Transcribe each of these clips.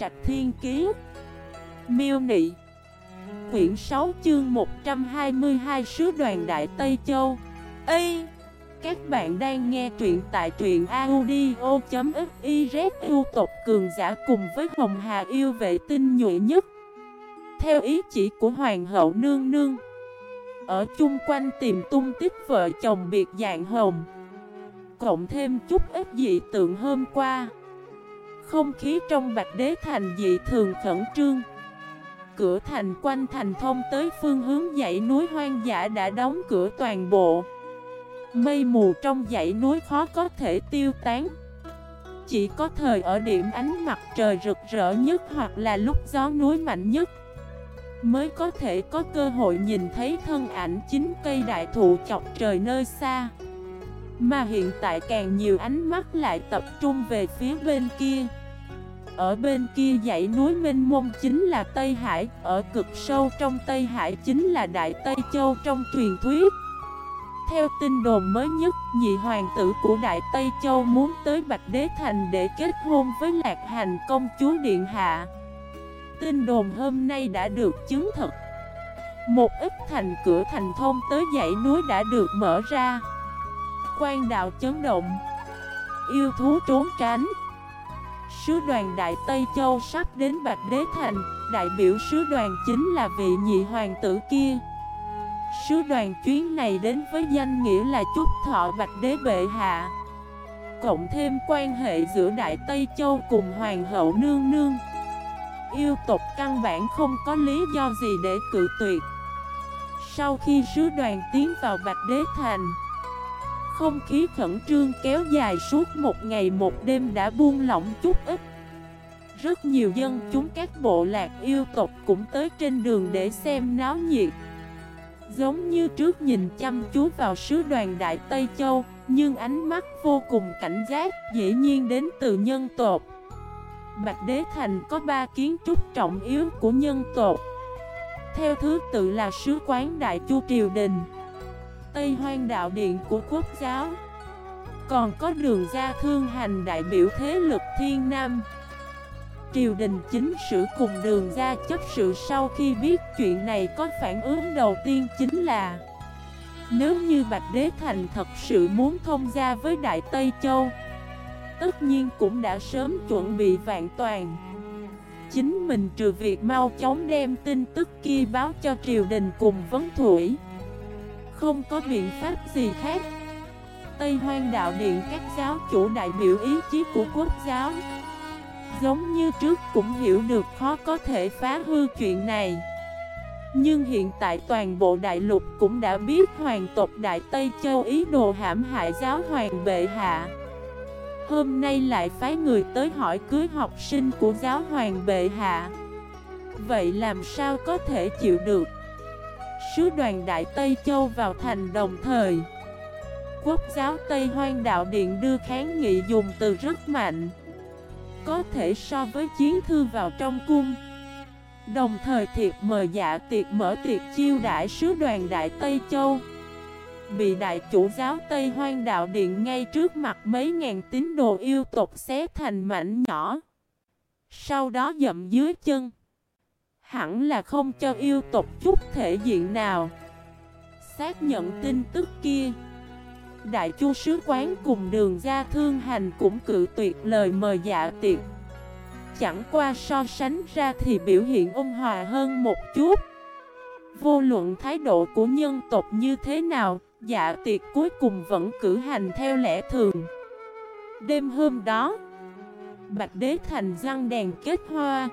Trạch Thiên Kiế Miêu Nị. Quyển 6 chương 122 Sứ đoàn Đại Tây Châu. Ê! Các bạn đang nghe truyện tại truyện audio.xyz yêu tộc cường giả cùng với Hồng Hà yêu vệ tinh nhuệ nhất. Theo ý chỉ của Hoàng hậu Nương Nương, Ở chung quanh tìm tung tích vợ chồng biệt dạng hồng. Cộng thêm chút ít dị tượng hôm qua không khí trong Bạch Đế Thành dị thường khẩn trương. Cửa thành quanh thành thông tới phương hướng dãy núi hoang dã đã đóng cửa toàn bộ. Mây mù trong dãy núi khó có thể tiêu tán. Chỉ có thời ở điểm ánh mặt trời rực rỡ nhất hoặc là lúc gió núi mạnh nhất Mới có thể có cơ hội nhìn thấy thân ảnh chính cây đại thụ chọc trời nơi xa. Mà hiện tại càng nhiều ánh mắt lại tập trung về phía bên kia. Ở bên kia dãy núi Minh Mông chính là Tây Hải Ở cực sâu trong Tây Hải chính là Đại Tây Châu trong truyền thuyết. Theo tin đồn mới nhất, nhị hoàng tử của Đại Tây Châu muốn tới Bạch Đế Thành để kết hôn với Lạc Hành công chúa Điện Hạ. Tin đồn hôm nay đã được chứng thực Một ít thành cửa thành thông tới dãy núi đã được mở ra. Quan đạo chấn động. Yêu thú trốn tránh. Sứ đoàn Đại Tây Châu sắp đến Bạch Đế Thành. Đại biểu sứ đoàn chính là vị nhị hoàng tử kia. Sứ đoàn chuyến này đến với danh nghĩa là chúc thọ Bạch Đế Bệ Hạ. Cộng thêm quan hệ giữa Đại Tây Châu cùng Hoàng hậu Nương Nương. Yêu tộc căn bản không có lý do gì để cự tuyệt. Sau khi sứ đoàn tiến vào Bạch Đế Thành không khí khẩn trương kéo dài suốt một ngày một đêm đã buông lỏng chút ít. Rất nhiều dân chúng các bộ lạc yêu tộc cũng tới trên đường để xem náo nhiệt. Giống như trước nhìn chăm chú vào sứ đoàn Đại Tây Châu, Nhưng ánh mắt vô cùng cảnh giác, dĩ nhiên đến từ nhân tộc. Bạch Đế Thành có ba kiến trúc trọng yếu của nhân tộc. Theo thứ tự là sứ quán Đại Chu Triều Đình. Tây Hoang Đạo Điện của Quốc giáo. Còn có đường ra thương hành đại biểu thế lực thiên nam. Triều đình chính sử cùng đường ra chấp sự sau khi biết chuyện này có phản ứng đầu tiên chính là, Nếu như Bạch Đế Thành thật sự muốn thông gia với Đại Tây Châu, Tất nhiên cũng đã sớm chuẩn bị vạn toàn. Chính mình trừ việc mau chóng đem tin tức kia báo cho triều đình cùng vấn thủy không có biện pháp gì khác. Tây Hoang Đạo Điện các giáo chủ đại biểu ý chí của quốc giáo. Giống như trước cũng hiểu được khó có thể phá hư chuyện này. Nhưng hiện tại toàn bộ đại lục cũng đã biết hoàng tộc Đại Tây Châu ý đồ hãm hại giáo hoàng bệ hạ. Hôm nay lại phái người tới hỏi cưới học sinh của giáo hoàng bệ hạ. Vậy làm sao có thể chịu được? Sứ đoàn Đại Tây Châu vào thành đồng thời. Quốc giáo Tây Hoang Đạo Điện đưa kháng nghị dùng từ rất mạnh, Có thể so với chiến thư vào trong cung. Đồng thời thiệt mời dạ tiệc mở tiệc chiêu đại sứ đoàn Đại Tây Châu. Bị đại chủ giáo Tây Hoang Đạo Điện ngay trước mặt mấy ngàn tín đồ yêu tộc xé thành mảnh nhỏ, Sau đó dậm dưới chân. Hẳn là không cho yêu tộc chút thể diện nào. Xác nhận tin tức kia. Đại chu sứ quán cùng đường gia thương hành cũng cự tuyệt lời mời dạ tiệc. Chẳng qua so sánh ra thì biểu hiện ôn hòa hơn một chút. Vô luận thái độ của nhân tộc như thế nào Dạ tiệc cuối cùng vẫn cử hành theo lẽ thường. Đêm hôm đó, Bạch đế thành răng đèn kết hoa.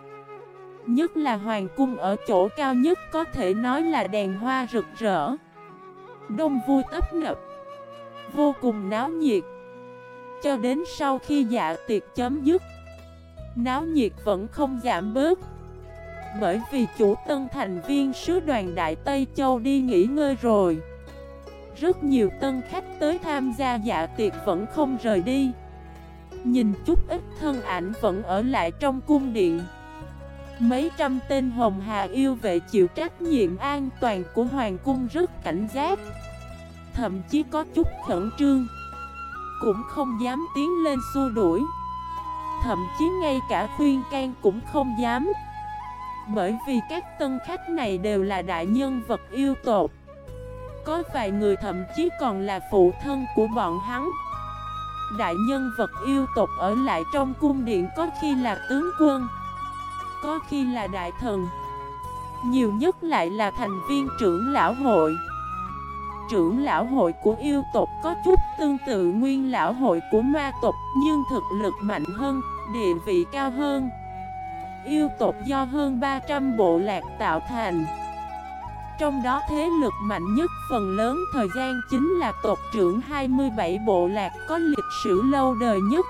Nhất là hoàng cung ở chỗ cao nhất có thể nói là đèn hoa rực rỡ. Đông vui tấp nập, Vô cùng náo nhiệt. Cho đến sau khi dạ tiệc chấm dứt, Náo nhiệt vẫn không giảm bớt. Bởi vì chủ tân thành viên sứ đoàn Đại Tây Châu đi nghỉ ngơi rồi. Rất nhiều tân khách tới tham gia dạ tiệc vẫn không rời đi. Nhìn chút ít thân ảnh vẫn ở lại trong cung điện. Mấy trăm tên hồng hà yêu vệ chịu trách nhiệm an toàn của hoàng cung rất cảnh giác. Thậm chí có chút khẩn trương. Cũng không dám tiến lên xua đuổi. Thậm chí ngay cả khuyên can cũng không dám. Bởi vì các tân khách này đều là đại nhân vật yêu tột. Có vài người thậm chí còn là phụ thân của bọn hắn. Đại nhân vật yêu tộc ở lại trong cung điện có khi là tướng quân. Có khi là đại thần. Nhiều nhất lại là thành viên trưởng lão hội. Trưởng lão hội của yêu tộc có chút tương tự nguyên lão hội của ma tộc Nhưng thực lực mạnh hơn, địa vị cao hơn. Yêu tộc do hơn 300 bộ lạc tạo thành. Trong đó thế lực mạnh nhất phần lớn thời gian chính là tộc trưởng 27 bộ lạc có lịch sử lâu đời nhất.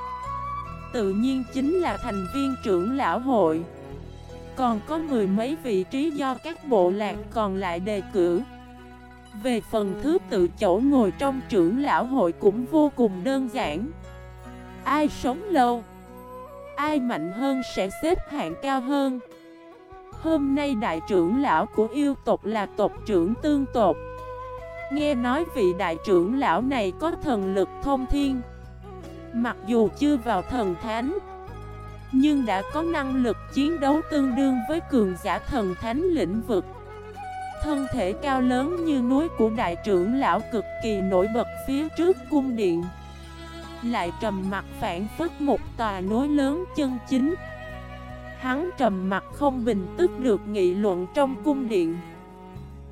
Tự nhiên chính là thành viên trưởng lão hội. Còn có mười mấy vị trí do các bộ lạc còn lại đề cử. Về phần thứ tự chỗ ngồi trong trưởng lão hội cũng vô cùng đơn giản. Ai sống lâu, Ai mạnh hơn sẽ xếp hạng cao hơn. Hôm nay đại trưởng lão của yêu tộc là tộc trưởng tương tộc. Nghe nói vị đại trưởng lão này có thần lực thông thiên. Mặc dù chưa vào thần thánh nhưng đã có năng lực chiến đấu tương đương với cường giả thần thánh lĩnh vực. Thân thể cao lớn như núi của đại trưởng lão cực kỳ nổi bật phía trước cung điện. Lại trầm mặt phản phất một tòa núi lớn chân chính. Hắn trầm mặt không bình tức được nghị luận trong cung điện.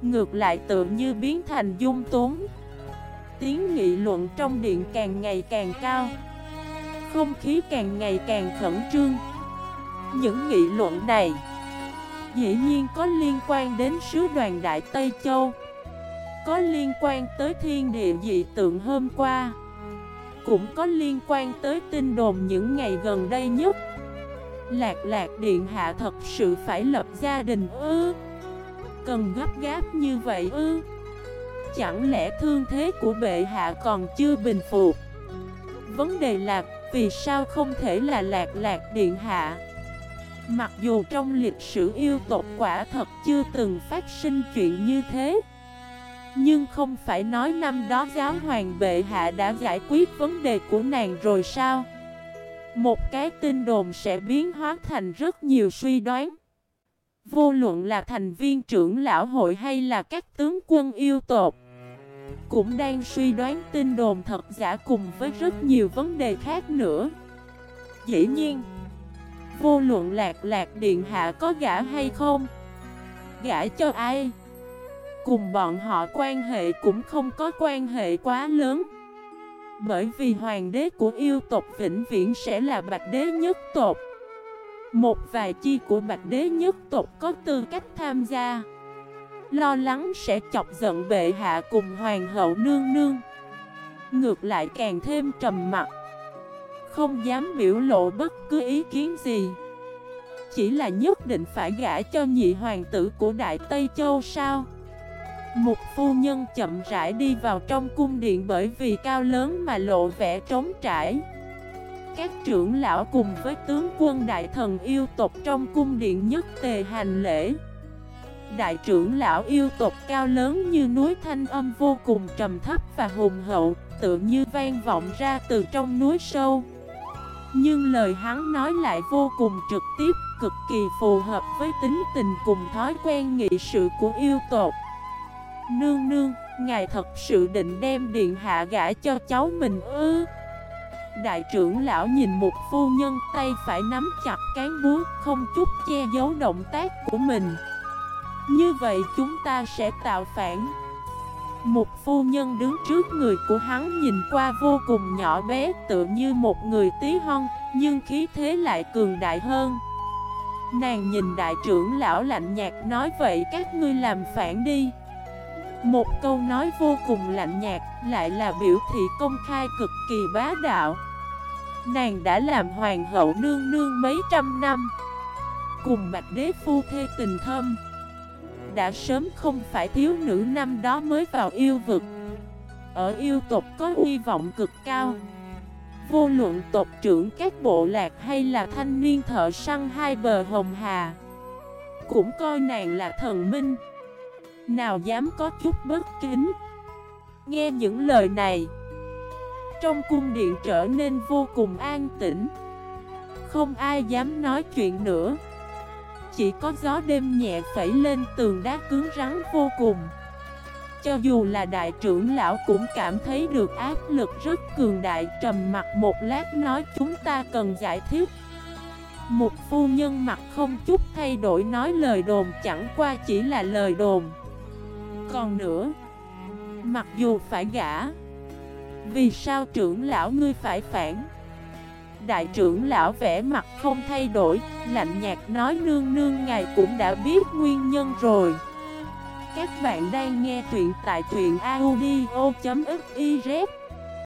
Ngược lại tự như biến thành dung tốn Tiếng nghị luận trong điện càng ngày càng cao. Không khí càng ngày càng khẩn trương. Những nghị luận này Dĩ nhiên có liên quan đến sứ đoàn Đại Tây Châu, Có liên quan tới thiên địa dị tượng hôm qua, Cũng có liên quan tới tin đồn những ngày gần đây nhất. Lạc lạc điện hạ thật sự phải lập gia đình ư? Cần gấp gáp như vậy ư? Chẳng lẽ thương thế của bệ hạ còn chưa bình phục? Vấn đề là vì sao không thể là lạc lạc điện hạ Mặc dù trong lịch sử yêu tộc quả thật chưa từng phát sinh chuyện như thế, Nhưng không phải nói năm đó giáo hoàng bệ hạ đã giải quyết vấn đề của nàng rồi sao một cái tin đồn sẽ biến hóa thành rất nhiều suy đoán. Vô luận là thành viên trưởng lão hội hay là các tướng quân yêu tộc cũng đang suy đoán tin đồn thật giả cùng với rất nhiều vấn đề khác nữa. Dĩ nhiên, Vô luận lạc lạc điện hạ có gã hay không Gã cho ai, Cùng bọn họ quan hệ cũng không có quan hệ quá lớn. Bởi vì hoàng đế của yêu tộc vĩnh viễn sẽ là bạch đế nhất tộc. Một vài chi của bạch đế nhất tộc có tư cách tham gia. Lo lắng sẽ chọc giận bệ hạ cùng hoàng hậu nương nương. Ngược lại càng thêm trầm mặt Không dám biểu lộ bất cứ ý kiến gì. Chỉ là nhất định phải gả cho nhị hoàng tử của Đại Tây Châu sao? Một phu nhân chậm rãi đi vào trong cung điện bởi vì cao lớn mà lộ vẻ trống trải. Các trưởng lão cùng với tướng quân đại thần yêu tộc trong cung điện nhất tề hành lễ. Đại trưởng lão yêu tộc cao lớn như núi thanh âm vô cùng trầm thấp và hùng hậu Tự như vang vọng ra từ trong núi sâu. Nhưng lời hắn nói lại vô cùng trực tiếp Cực kỳ phù hợp với tính tình cùng thói quen nghị sự của yêu tộc. Nương nương, ngài thật sự định đem điện hạ gã cho cháu mình ư? Đại trưởng lão nhìn một phu nhân tay phải nắm chặt cán búa Không chút che giấu động tác của mình. Như vậy chúng ta sẽ tạo phản. Một phu nhân đứng trước người của hắn nhìn qua vô cùng nhỏ bé, Tựa như một người tí hon, Nhưng khí thế lại cường đại hơn. Nàng nhìn đại trưởng lão lạnh nhạt nói, vậy các ngươi làm phản đi. Một câu nói vô cùng lạnh nhạt, lại là biểu thị công khai cực kỳ bá đạo. Nàng đã làm hoàng hậu nương nương mấy trăm năm. Cùng bạch đế phu thê tình thâm. Đã sớm không phải thiếu nữ năm đó mới vào yêu vực. Ở yêu tộc có uy vọng cực cao. Vô luận tộc trưởng các bộ lạc hay là thanh niên thợ săn hai bờ hồng hà, Cũng coi nàng là thần minh. Nào dám có chút bất kính. Nghe những lời này, Trong cung điện trở nên vô cùng an tĩnh. Không ai dám nói chuyện nữa. Chỉ có gió đêm nhẹ phẩy lên tường đá cứng rắn vô cùng. Cho dù là đại trưởng lão cũng cảm thấy được áp lực rất cường đại, Trầm mặt một lát nói chúng ta cần giải thích. Một phu nhân mặt không chút thay đổi nói lời đồn chẳng qua chỉ là lời đồn. Còn nữa, Mặc dù phải gã Vì sao trưởng lão ngươi phải phản? Đại trưởng lão vẽ mặt không thay đổi, Lạnh nhạt nói nương nương ngài cũng đã biết nguyên nhân rồi. Các bạn đang nghe truyện tại truyện audio.fif